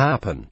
happen.